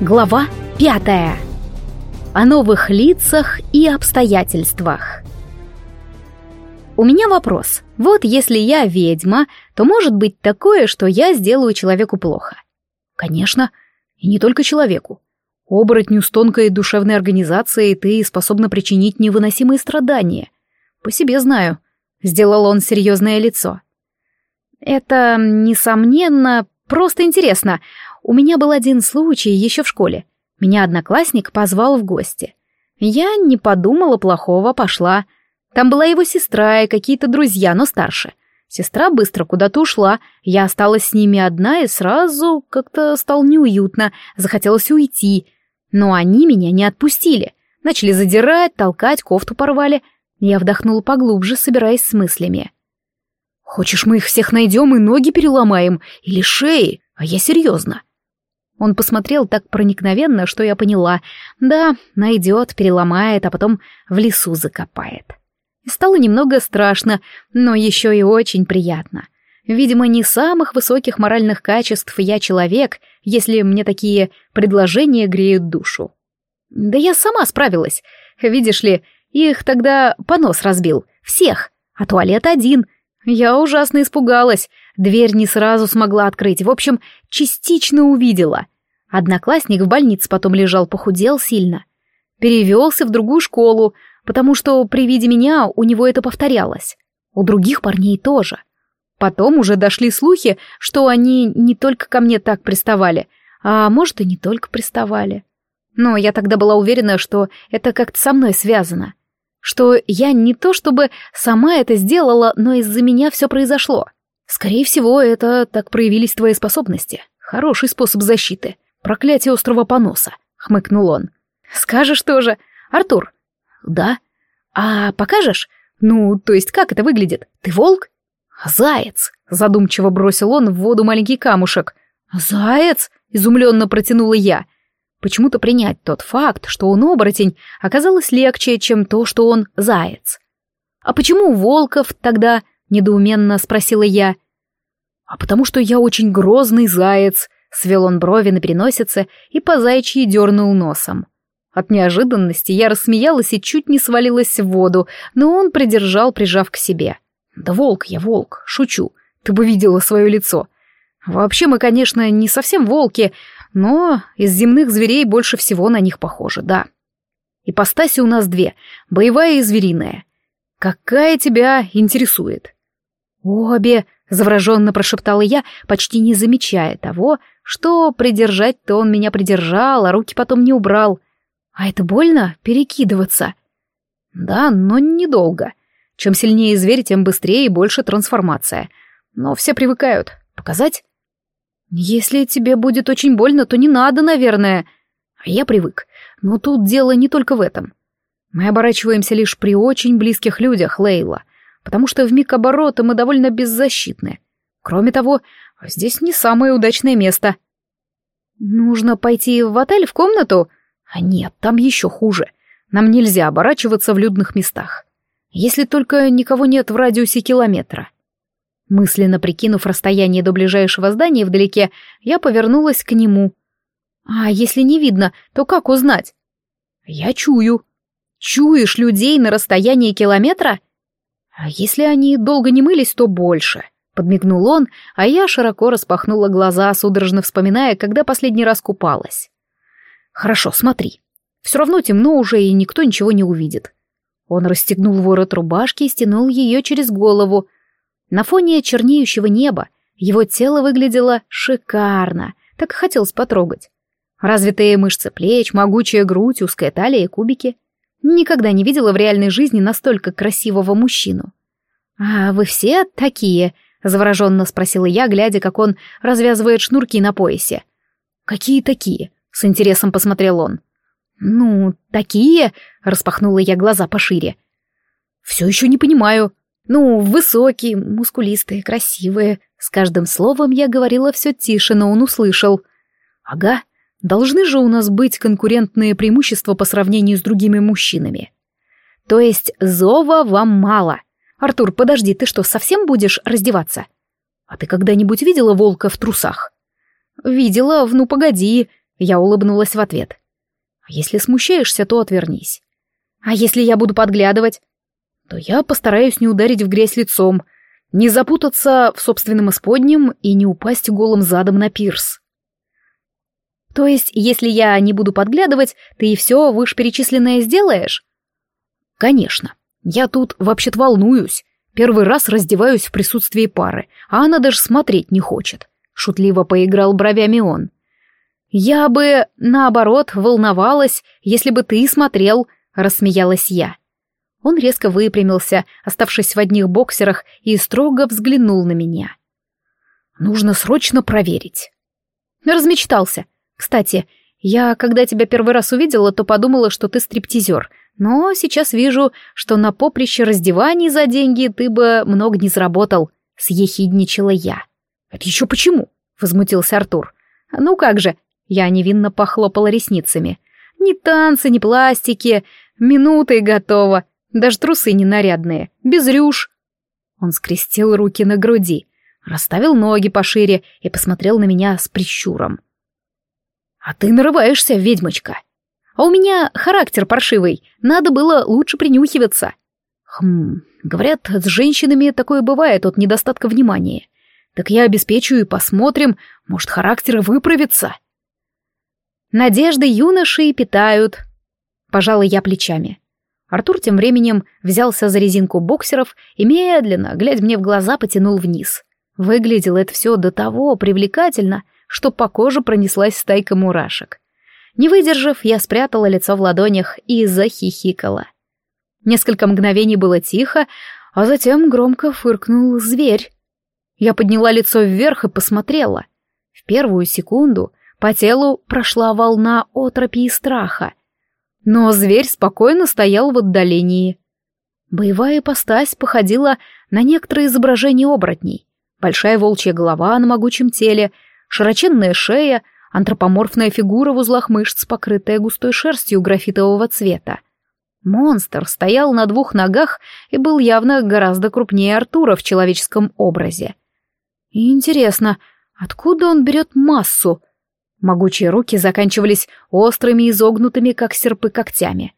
Глава пятая. О новых лицах и обстоятельствах. У меня вопрос. Вот если я ведьма, то может быть такое, что я сделаю человеку плохо? Конечно. И не только человеку. Оборотню с тонкой душевной организацией ты способна причинить невыносимые страдания. По себе знаю. Сделал он серьезное лицо. Это, несомненно, просто интересно. У меня был один случай еще в школе. Меня одноклассник позвал в гости. Я не подумала плохого, пошла. Там была его сестра и какие-то друзья, но старше. Сестра быстро куда-то ушла, я осталась с ними одна и сразу как-то стало неуютно, захотелось уйти. Но они меня не отпустили. Начали задирать, толкать, кофту порвали. Я вдохнула поглубже, собираясь с мыслями. «Хочешь, мы их всех найдем и ноги переломаем? Или шеи? А я серьезно. Он посмотрел так проникновенно, что я поняла. Да, найдет, переломает, а потом в лесу закопает. И стало немного страшно, но еще и очень приятно. Видимо, не самых высоких моральных качеств я человек, если мне такие предложения греют душу. Да я сама справилась. Видишь ли, их тогда понос разбил. Всех. А туалет один. Я ужасно испугалась. Дверь не сразу смогла открыть. В общем, частично увидела. Одноклассник в больнице потом лежал, похудел сильно. Перевелся в другую школу, потому что при виде меня у него это повторялось. У других парней тоже. Потом уже дошли слухи, что они не только ко мне так приставали, а может и не только приставали. Но я тогда была уверена, что это как-то со мной связано. Что я не то чтобы сама это сделала, но из-за меня все произошло. Скорее всего, это так проявились твои способности. Хороший способ защиты. Проклятие острого поноса, хмыкнул он. Скажешь тоже. Артур. Да. А покажешь? Ну, то есть как это выглядит? Ты волк? Заяц, задумчиво бросил он в воду маленький камушек. Заяц? изумленно протянула я. Почему-то принять тот факт, что он оборотень, оказалось легче, чем то, что он заяц. А почему волков тогда недоуменно спросила я. А потому что я очень грозный заяц, свел он брови на переносице и по заячьи дернул носом. От неожиданности я рассмеялась и чуть не свалилась в воду, но он придержал, прижав к себе. «Да волк я, волк, шучу, ты бы видела свое лицо. Вообще мы, конечно, не совсем волки, но из земных зверей больше всего на них похожи, да. Ипостаси у нас две, боевая и звериная. Какая тебя интересует?» «Обе!» — завороженно прошептала я, почти не замечая того, что придержать-то он меня придержал, а руки потом не убрал. А это больно перекидываться? Да, но недолго. Чем сильнее зверь, тем быстрее и больше трансформация. Но все привыкают. Показать? Если тебе будет очень больно, то не надо, наверное. А я привык. Но тут дело не только в этом. Мы оборачиваемся лишь при очень близких людях, Лейла потому что в миг оборота мы довольно беззащитны. Кроме того, здесь не самое удачное место. Нужно пойти в отель, в комнату? А нет, там еще хуже. Нам нельзя оборачиваться в людных местах. Если только никого нет в радиусе километра. Мысленно прикинув расстояние до ближайшего здания вдалеке, я повернулась к нему. А если не видно, то как узнать? Я чую. Чуешь людей на расстоянии километра? «А если они долго не мылись, то больше», — подмигнул он, а я широко распахнула глаза, судорожно вспоминая, когда последний раз купалась. «Хорошо, смотри. Все равно темно уже, и никто ничего не увидит». Он расстегнул ворот рубашки и стянул ее через голову. На фоне чернеющего неба его тело выглядело шикарно, так и хотелось потрогать. Развитые мышцы плеч, могучая грудь, узкая талия и кубики — Никогда не видела в реальной жизни настолько красивого мужчину. «А вы все такие?» — завороженно спросила я, глядя, как он развязывает шнурки на поясе. «Какие такие?» — с интересом посмотрел он. «Ну, такие?» — распахнула я глаза пошире. «Все еще не понимаю. Ну, высокие, мускулистые, красивые». С каждым словом я говорила все тише, но он услышал. «Ага, Должны же у нас быть конкурентные преимущества по сравнению с другими мужчинами. То есть зова вам мало. Артур, подожди, ты что, совсем будешь раздеваться? А ты когда-нибудь видела волка в трусах? Видела, в ну погоди. Я улыбнулась в ответ. «А если смущаешься, то отвернись. А если я буду подглядывать? То я постараюсь не ударить в грязь лицом, не запутаться в собственном исподнем и не упасть голым задом на пирс. То есть, если я не буду подглядывать, ты и все вышеперечисленное сделаешь? Конечно. Я тут вообще-то волнуюсь. Первый раз раздеваюсь в присутствии пары, а она даже смотреть не хочет. Шутливо поиграл бровями он. Я бы, наоборот, волновалась, если бы ты смотрел, рассмеялась я. Он резко выпрямился, оставшись в одних боксерах, и строго взглянул на меня. Нужно срочно проверить. Размечтался. Кстати, я, когда тебя первый раз увидела, то подумала, что ты стриптизер, но сейчас вижу, что на поприще раздеваний за деньги ты бы много не заработал, съехидничала я. Это еще почему? Возмутился Артур. Ну как же, я невинно похлопала ресницами. Ни танцы, ни пластики, минуты и готово. Даже трусы не нарядные, без рюш. Он скрестил руки на груди, расставил ноги пошире и посмотрел на меня с прищуром. «А ты нарываешься, ведьмочка. А у меня характер паршивый, надо было лучше принюхиваться». «Хм, говорят, с женщинами такое бывает от недостатка внимания. Так я обеспечу и посмотрим, может, характер выправится». Надежды юноши питают. Пожалуй, я плечами. Артур тем временем взялся за резинку боксеров и медленно, глядя мне в глаза, потянул вниз. Выглядело это все до того привлекательно, что по коже пронеслась стайка мурашек. Не выдержав, я спрятала лицо в ладонях и захихикала. Несколько мгновений было тихо, а затем громко фыркнул зверь. Я подняла лицо вверх и посмотрела. В первую секунду по телу прошла волна отропи и страха. Но зверь спокойно стоял в отдалении. Боевая ипостась походила на некоторые изображения оборотней. Большая волчья голова на могучем теле — широченная шея, антропоморфная фигура в узлах мышц, покрытая густой шерстью графитового цвета. Монстр стоял на двух ногах и был явно гораздо крупнее Артура в человеческом образе. Интересно, откуда он берет массу? Могучие руки заканчивались острыми изогнутыми, как серпы, когтями.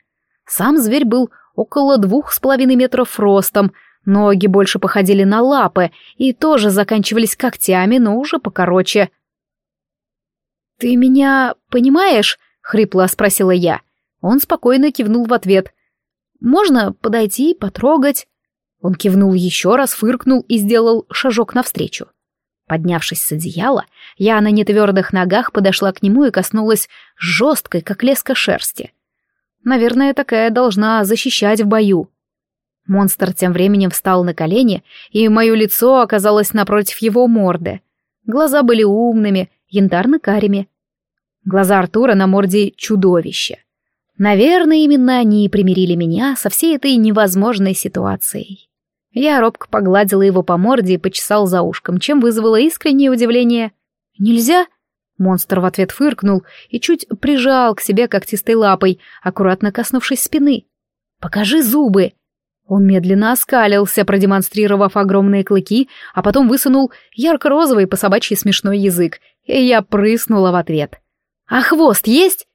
Сам зверь был около двух с половиной метров ростом, ноги больше походили на лапы и тоже заканчивались когтями, но уже покороче — «Ты меня понимаешь?» — хрипло спросила я. Он спокойно кивнул в ответ. «Можно подойти, потрогать?» Он кивнул еще раз, фыркнул и сделал шажок навстречу. Поднявшись с одеяла, я на нетвердых ногах подошла к нему и коснулась жесткой, как леска шерсти. Наверное, такая должна защищать в бою. Монстр тем временем встал на колени, и мое лицо оказалось напротив его морды. Глаза были умными, янтарно-карими. Глаза Артура на морде чудовища. Наверное, именно они и примирили меня со всей этой невозможной ситуацией. Я робко погладила его по морде и почесал за ушком, чем вызвало искреннее удивление. «Нельзя?» Монстр в ответ фыркнул и чуть прижал к себе когтистой лапой, аккуратно коснувшись спины. «Покажи зубы!» Он медленно оскалился, продемонстрировав огромные клыки, а потом высунул ярко-розовый по собачьи смешной язык, и я прыснула в ответ. «А хвост есть?»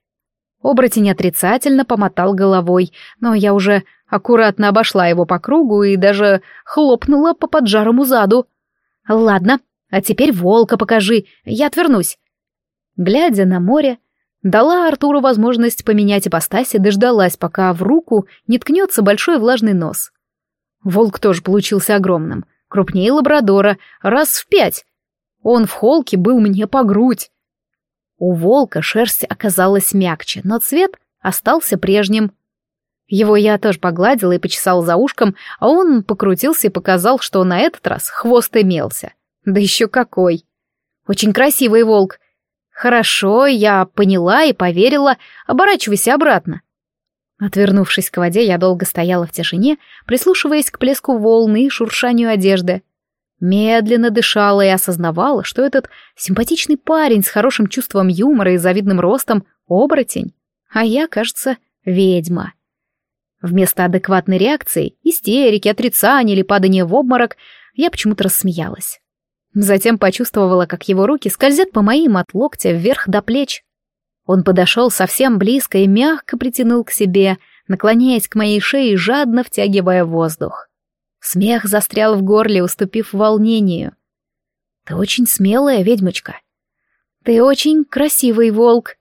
Оборотень отрицательно помотал головой, но я уже аккуратно обошла его по кругу и даже хлопнула по поджарому заду. «Ладно, а теперь волка покажи, я отвернусь». Глядя на море, дала Артуру возможность поменять ипостась и дождалась, пока в руку не ткнется большой влажный нос. Волк тоже получился огромным, крупнее лабрадора, раз в пять. Он в холке был мне по грудь. У волка шерсть оказалась мягче, но цвет остался прежним. Его я тоже погладила и почесал за ушком, а он покрутился и показал, что на этот раз хвост имелся. Да еще какой! Очень красивый волк. Хорошо, я поняла и поверила, оборачивайся обратно. Отвернувшись к воде, я долго стояла в тишине, прислушиваясь к плеску волны и шуршанию одежды. Медленно дышала и осознавала, что этот симпатичный парень с хорошим чувством юмора и завидным ростом — оборотень, а я, кажется, ведьма. Вместо адекватной реакции, истерики, отрицания или падания в обморок, я почему-то рассмеялась. Затем почувствовала, как его руки скользят по моим от локтя вверх до плеч. Он подошел совсем близко и мягко притянул к себе, наклоняясь к моей шее и жадно втягивая воздух. Смех застрял в горле, уступив волнению. «Ты очень смелая ведьмочка. Ты очень красивый волк».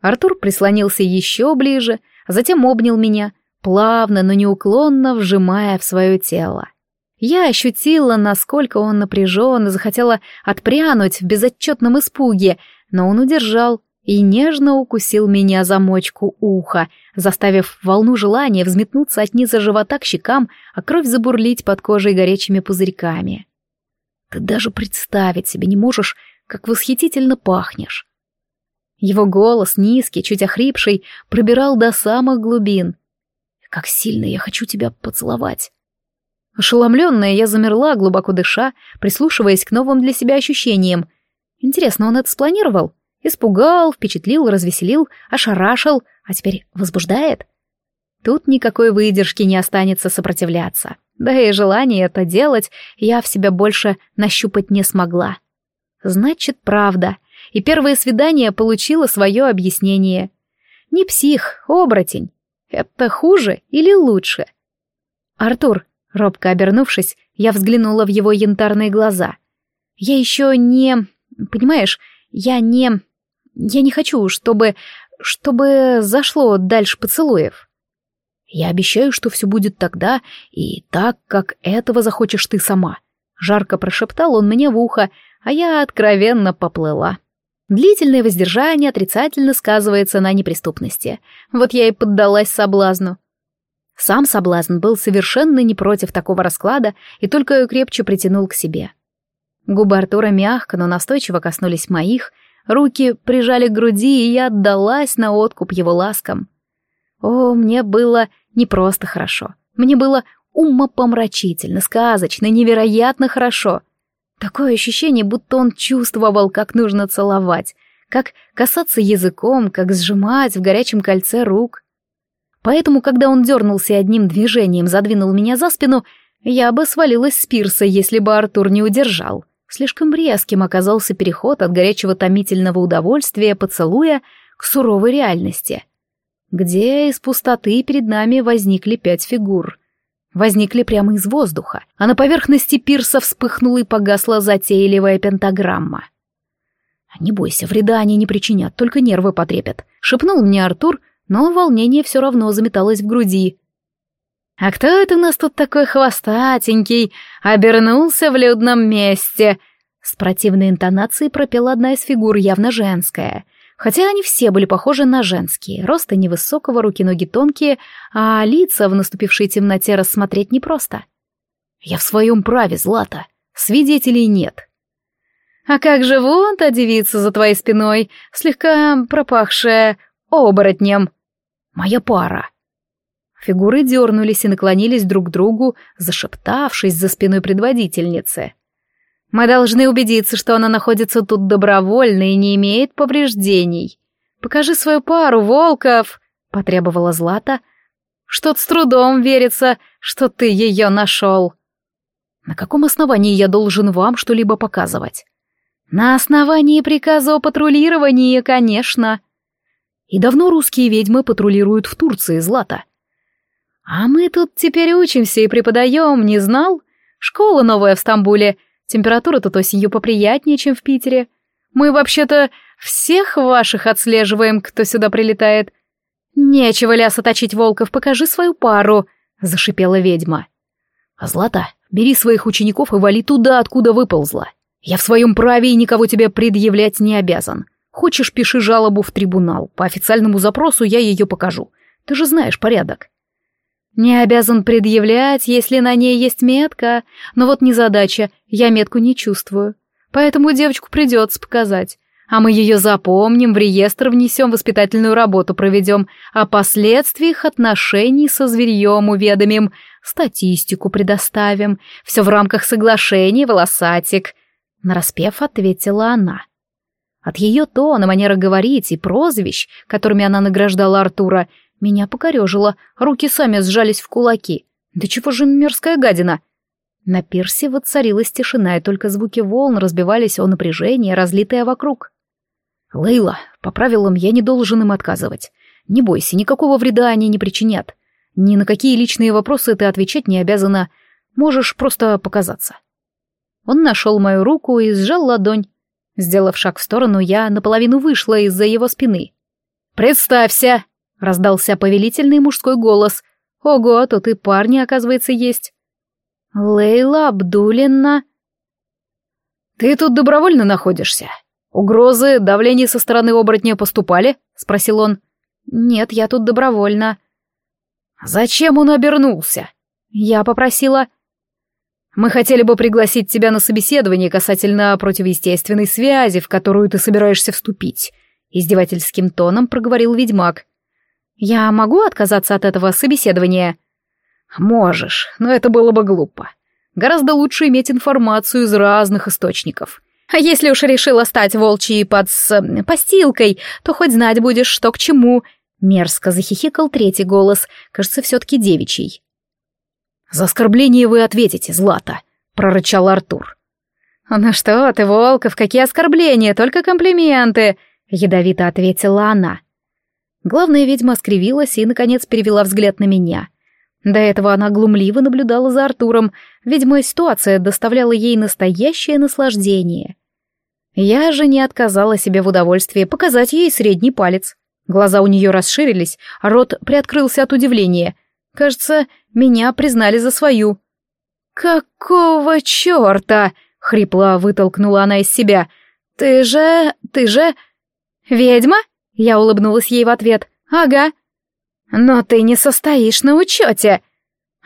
Артур прислонился еще ближе, а затем обнял меня, плавно, но неуклонно вжимая в свое тело. Я ощутила, насколько он напряжен, и захотела отпрянуть в безотчетном испуге, но он удержал и нежно укусил меня за мочку уха, заставив волну желания взметнуться от низа живота к щекам, а кровь забурлить под кожей горячими пузырьками. Ты даже представить себе не можешь, как восхитительно пахнешь. Его голос, низкий, чуть охрипший, пробирал до самых глубин. Как сильно я хочу тебя поцеловать. Ошеломленная, я замерла, глубоко дыша, прислушиваясь к новым для себя ощущениям. Интересно, он это спланировал? Испугал, впечатлил, развеселил, ошарашил, а теперь возбуждает? Тут никакой выдержки не останется сопротивляться. Да и желание это делать я в себя больше нащупать не смогла. Значит, правда. И первое свидание получило свое объяснение. Не псих, оборотень. Это хуже или лучше? Артур, робко обернувшись, я взглянула в его янтарные глаза. Я еще не... Понимаешь, я не... Я не хочу, чтобы... чтобы зашло дальше поцелуев. Я обещаю, что все будет тогда и так, как этого захочешь ты сама. Жарко прошептал он мне в ухо, а я откровенно поплыла. Длительное воздержание отрицательно сказывается на неприступности. Вот я и поддалась соблазну. Сам соблазн был совершенно не против такого расклада и только крепче притянул к себе. Губы Артура мягко, но настойчиво коснулись моих, руки прижали к груди, и я отдалась на откуп его ласкам. О, мне было не просто хорошо. Мне было умопомрачительно, сказочно, невероятно хорошо. Такое ощущение, будто он чувствовал, как нужно целовать, как касаться языком, как сжимать в горячем кольце рук. Поэтому, когда он дернулся одним движением задвинул меня за спину, я бы свалилась с пирса, если бы Артур не удержал. Слишком резким оказался переход от горячего томительного удовольствия поцелуя к суровой реальности, где из пустоты перед нами возникли пять фигур. Возникли прямо из воздуха, а на поверхности пирса вспыхнула и погасла затейливая пентаграмма. «Не бойся, вреда они не причинят, только нервы потрепят», — шепнул мне Артур, но волнение все равно заметалось в груди. «А кто это у нас тут такой хвостатенький? Обернулся в людном месте!» С противной интонацией пропела одна из фигур, явно женская. Хотя они все были похожи на женские. Роста невысокого, руки-ноги тонкие, а лица в наступившей темноте рассмотреть непросто. «Я в своем праве, Злата. Свидетелей нет». «А как же вон та девица за твоей спиной, слегка пропахшая оборотнем?» «Моя пара», Фигуры дернулись и наклонились друг к другу, зашептавшись за спиной предводительницы. «Мы должны убедиться, что она находится тут добровольно и не имеет повреждений. Покажи свою пару, Волков!» — потребовала Злата. «Что-то с трудом верится, что ты ее нашел». «На каком основании я должен вам что-либо показывать?» «На основании приказа о патрулировании, конечно». «И давно русские ведьмы патрулируют в Турции, Злата?» «А мы тут теперь учимся и преподаем, не знал? Школа новая в Стамбуле. Температура тут осенью поприятнее, чем в Питере. Мы вообще-то всех ваших отслеживаем, кто сюда прилетает. Нечего ляса точить, Волков, покажи свою пару», — зашипела ведьма. «А Злата, бери своих учеников и вали туда, откуда выползла. Я в своем праве и никого тебе предъявлять не обязан. Хочешь, пиши жалобу в трибунал. По официальному запросу я ее покажу. Ты же знаешь порядок. Не обязан предъявлять, если на ней есть метка, но вот незадача, я метку не чувствую. Поэтому девочку придется показать. А мы ее запомним, в реестр внесем, воспитательную работу проведем, о последствиях отношений со зверьем уведомим, статистику предоставим. Все в рамках соглашений, волосатик. Нараспев ответила она. От ее тона, манера говорить и прозвищ, которыми она награждала Артура, меня покорежило, руки сами сжались в кулаки. Да чего же мерзкая гадина? На пирсе воцарилась тишина, и только звуки волн разбивались о напряжение, разлитое вокруг. «Лейла, По правилам я не должен им отказывать. Не бойся, никакого вреда они не причинят. Ни на какие личные вопросы ты отвечать не обязана. Можешь просто показаться. Он нашел мою руку и сжал ладонь. Сделав шаг в сторону, я наполовину вышла из-за его спины. «Представься!» — раздался повелительный мужской голос. «Ого, тут и парни, оказывается, есть». «Лейла Абдулина...» «Ты тут добровольно находишься? Угрозы, давление со стороны оборотня поступали?» — спросил он. «Нет, я тут добровольно». «Зачем он обернулся?» «Я попросила...» Мы хотели бы пригласить тебя на собеседование касательно противоестественной связи, в которую ты собираешься вступить», — издевательским тоном проговорил ведьмак. «Я могу отказаться от этого собеседования?» «Можешь, но это было бы глупо. Гораздо лучше иметь информацию из разных источников. А если уж решила стать волчьей под с... постилкой, то хоть знать будешь, что к чему», — мерзко захихикал третий голос, кажется, все-таки девичий. «За оскорбление вы ответите, Злата», — прорычал Артур. «Ну что ты, Волков, какие оскорбления, только комплименты», — ядовито ответила она. Главная ведьма скривилась и, наконец, перевела взгляд на меня. До этого она глумливо наблюдала за Артуром, видимо, ситуация доставляла ей настоящее наслаждение. Я же не отказала себе в удовольствии показать ей средний палец. Глаза у нее расширились, а рот приоткрылся от удивления. Кажется, меня признали за свою. «Какого черта?» — хрипло вытолкнула она из себя. «Ты же... ты же...» «Ведьма?» — я улыбнулась ей в ответ. «Ага». «Но ты не состоишь на учете».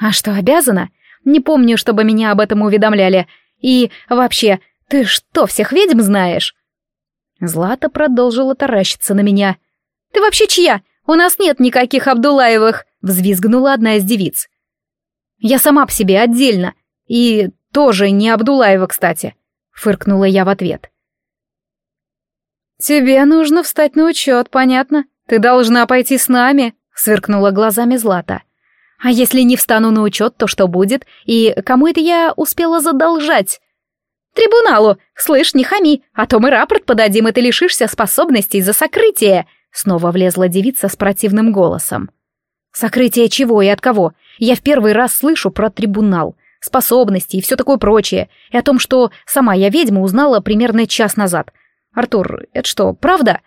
«А что, обязана? Не помню, чтобы меня об этом уведомляли. И вообще, ты что, всех ведьм знаешь?» Злата продолжила таращиться на меня. «Ты вообще чья? У нас нет никаких Абдулаевых!» — взвизгнула одна из девиц. Я сама по себе отдельно. И тоже не Абдулаева, кстати», — фыркнула я в ответ. «Тебе нужно встать на учет, понятно? Ты должна пойти с нами», — сверкнула глазами Злата. «А если не встану на учет, то что будет? И кому это я успела задолжать?» «Трибуналу! Слышь, не хами, а то мы рапорт подадим, и ты лишишься способностей за сокрытие!» Снова влезла девица с противным голосом. «Сокрытие чего и от кого? Я в первый раз слышу про трибунал, способности и все такое прочее, и о том, что сама я ведьма узнала примерно час назад. Артур, это что, правда?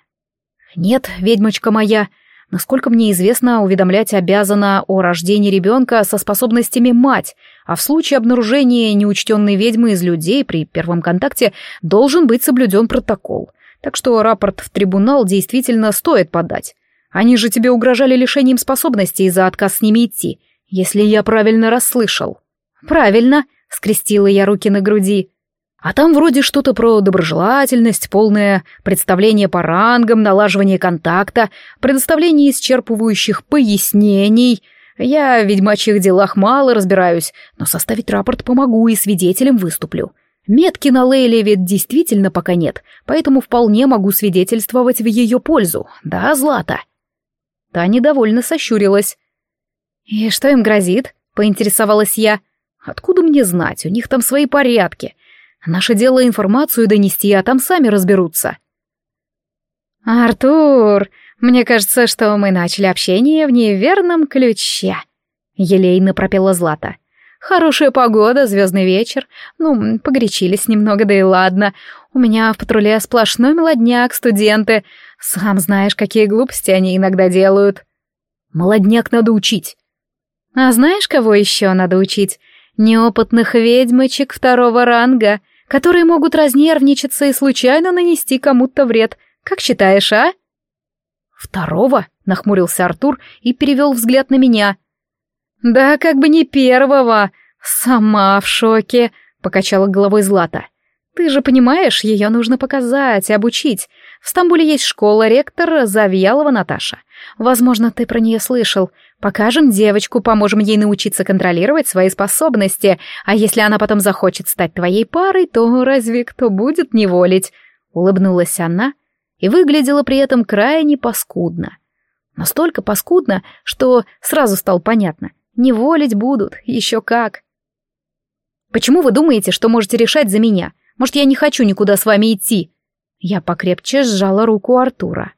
Нет, ведьмочка моя. Насколько мне известно, уведомлять обязана о рождении ребенка со способностями мать, а в случае обнаружения неучтенной ведьмы из людей при первом контакте должен быть соблюден протокол. Так что рапорт в трибунал действительно стоит подать. Они же тебе угрожали лишением способностей за отказ с ними идти, если я правильно расслышал. Правильно, скрестила я руки на груди. А там вроде что-то про доброжелательность, полное представление по рангам, налаживание контакта, предоставление исчерпывающих пояснений. Я в ведьмачьих делах мало разбираюсь, но составить рапорт помогу и свидетелем выступлю. Метки на Лейле ведь действительно пока нет, поэтому вполне могу свидетельствовать в ее пользу. Да, Злата?» Та недовольно сощурилась. «И что им грозит?» — поинтересовалась я. «Откуда мне знать? У них там свои порядки. Наше дело информацию донести, а там сами разберутся». «Артур, мне кажется, что мы начали общение в неверном ключе», — елейно пропела Злата. «Хорошая погода, звездный вечер. Ну, погорячились немного, да и ладно. У меня в патруле сплошной молодняк, студенты. Сам знаешь, какие глупости они иногда делают». «Молодняк надо учить. А знаешь, кого еще надо учить? Неопытных ведьмочек второго ранга, которые могут разнервничаться и случайно нанести кому-то вред. Как считаешь, а? Второго? Нахмурился Артур и перевел взгляд на меня. Да как бы не первого. Сама в шоке, покачала головой Злата. Ты же понимаешь, ее нужно показать, обучить. В Стамбуле есть школа, ректор Завьялова Наташа. Возможно, ты про нее слышал. Покажем девочку, поможем ей научиться контролировать свои способности, а если она потом захочет стать твоей парой, то разве кто будет неволить?» Улыбнулась она и выглядела при этом крайне паскудно. Настолько паскудно, что сразу стало понятно. Неволить будут, еще как. «Почему вы думаете, что можете решать за меня? Может, я не хочу никуда с вами идти?» Я покрепче сжала руку Артура.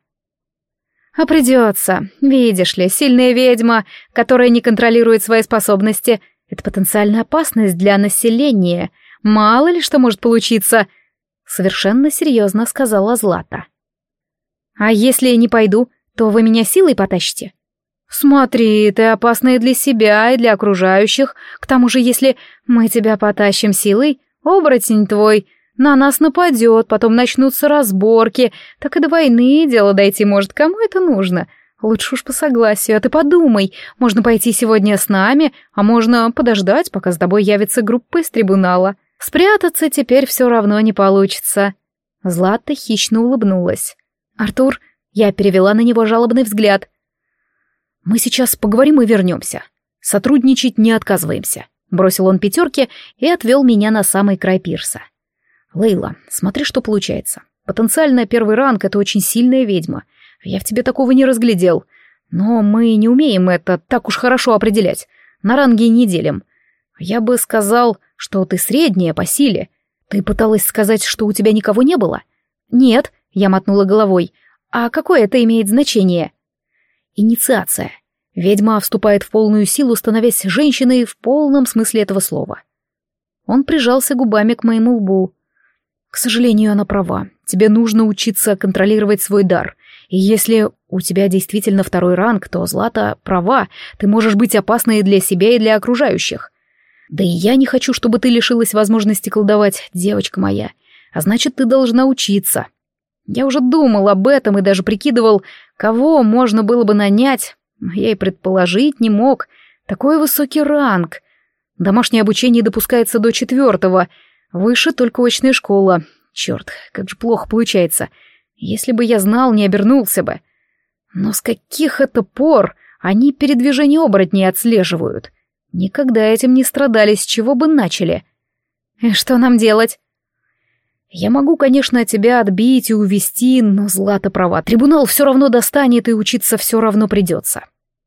А придется. Видишь ли, сильная ведьма, которая не контролирует свои способности, это потенциальная опасность для населения. Мало ли что может получиться. Совершенно серьезно сказала Злата. А если я не пойду, то вы меня силой потащите? Смотри, ты опасная для себя и для окружающих. К тому же, если мы тебя потащим силой, оборотень твой на нас нападет, потом начнутся разборки, так и до войны дело дойти может, кому это нужно? Лучше уж по согласию, а ты подумай, можно пойти сегодня с нами, а можно подождать, пока с тобой явится группа из трибунала. Спрятаться теперь все равно не получится. Злата хищно улыбнулась. «Артур», я перевела на него жалобный взгляд. «Мы сейчас поговорим и вернемся. Сотрудничать не отказываемся», — бросил он пятерки и отвел меня на самый край пирса. Лейла, смотри, что получается. Потенциальная первый ранг — это очень сильная ведьма. Я в тебе такого не разглядел. Но мы не умеем это так уж хорошо определять. На ранги не делим. Я бы сказал, что ты средняя по силе. Ты пыталась сказать, что у тебя никого не было? Нет, я мотнула головой. А какое это имеет значение? Инициация. Ведьма вступает в полную силу, становясь женщиной в полном смысле этого слова. Он прижался губами к моему лбу. К сожалению, она права. Тебе нужно учиться контролировать свой дар. И если у тебя действительно второй ранг, то Злата права, ты можешь быть опасной и для себя, и для окружающих. Да и я не хочу, чтобы ты лишилась возможности колдовать, девочка моя. А значит, ты должна учиться. Я уже думал об этом и даже прикидывал, кого можно было бы нанять. Я и предположить не мог. Такой высокий ранг. Домашнее обучение допускается до четвертого — Выше только очная школа. Черт, как же плохо получается. Если бы я знал, не обернулся бы. Но с каких это пор они передвижение оборотней отслеживают? Никогда этим не страдали, с чего бы начали. И что нам делать? Я могу, конечно, тебя отбить и увести, но Злата права. Трибунал все равно достанет, и учиться все равно придется.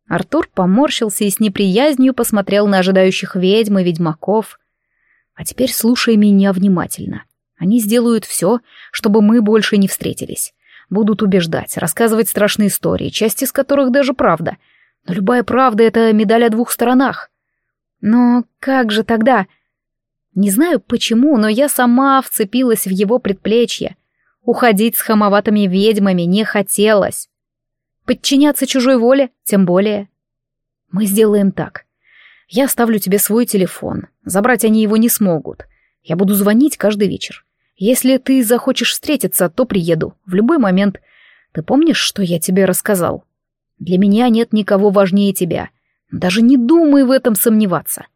Артур поморщился и с неприязнью посмотрел на ожидающих ведьм и ведьмаков. А теперь слушай меня внимательно. Они сделают все, чтобы мы больше не встретились. Будут убеждать, рассказывать страшные истории, часть из которых даже правда. Но любая правда — это медаль о двух сторонах. Но как же тогда? Не знаю почему, но я сама вцепилась в его предплечье. Уходить с хамоватыми ведьмами не хотелось. Подчиняться чужой воле тем более. Мы сделаем так. Я оставлю тебе свой телефон. Забрать они его не смогут. Я буду звонить каждый вечер. Если ты захочешь встретиться, то приеду. В любой момент. Ты помнишь, что я тебе рассказал? Для меня нет никого важнее тебя. Даже не думай в этом сомневаться.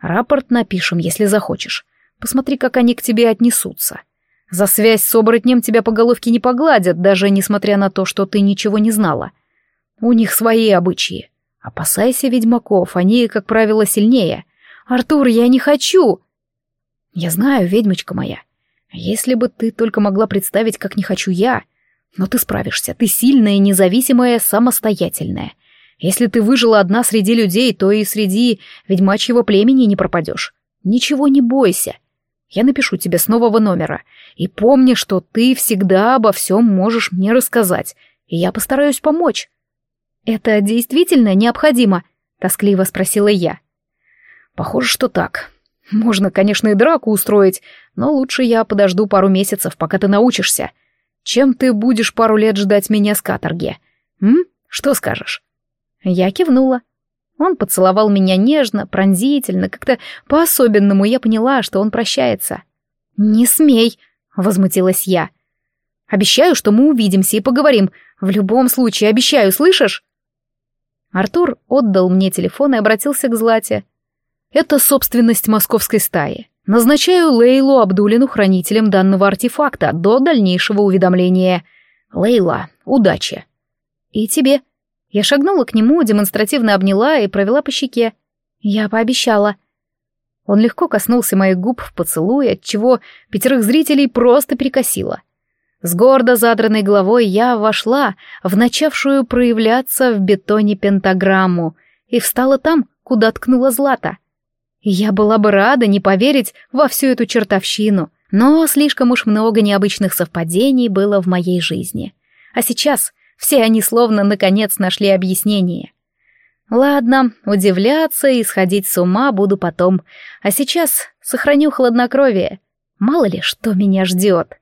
Рапорт напишем, если захочешь. Посмотри, как они к тебе отнесутся. За связь с оборотнем тебя по головке не погладят, даже несмотря на то, что ты ничего не знала. У них свои обычаи. Опасайся ведьмаков, они, как правило, сильнее. Артур, я не хочу. Я знаю, ведьмочка моя. Если бы ты только могла представить, как не хочу я. Но ты справишься, ты сильная, независимая, самостоятельная. Если ты выжила одна среди людей, то и среди ведьмачьего племени не пропадешь. Ничего не бойся. Я напишу тебе с нового номера. И помни, что ты всегда обо всем можешь мне рассказать, и я постараюсь помочь. «Это действительно необходимо?» — тоскливо спросила я. «Похоже, что так. Можно, конечно, и драку устроить, но лучше я подожду пару месяцев, пока ты научишься. Чем ты будешь пару лет ждать меня с каторги? М? Что скажешь?» Я кивнула. Он поцеловал меня нежно, пронзительно, как-то по-особенному я поняла, что он прощается. «Не смей!» — возмутилась я. «Обещаю, что мы увидимся и поговорим. В любом случае, обещаю, слышишь?» Артур отдал мне телефон и обратился к Злате. «Это собственность московской стаи. Назначаю Лейлу Абдулину хранителем данного артефакта до дальнейшего уведомления. Лейла, удачи!» «И тебе?» Я шагнула к нему, демонстративно обняла и провела по щеке. Я пообещала. Он легко коснулся моих губ в поцелуе, отчего пятерых зрителей просто перекосило. С гордо задранной головой я вошла в начавшую проявляться в бетоне пентаграмму и встала там, куда ткнула Злата. Я была бы рада не поверить во всю эту чертовщину, но слишком уж много необычных совпадений было в моей жизни. А сейчас Все они словно наконец нашли объяснение. Ладно, удивляться и сходить с ума буду потом, а сейчас сохраню хладнокровие. Мало ли, что меня ждет.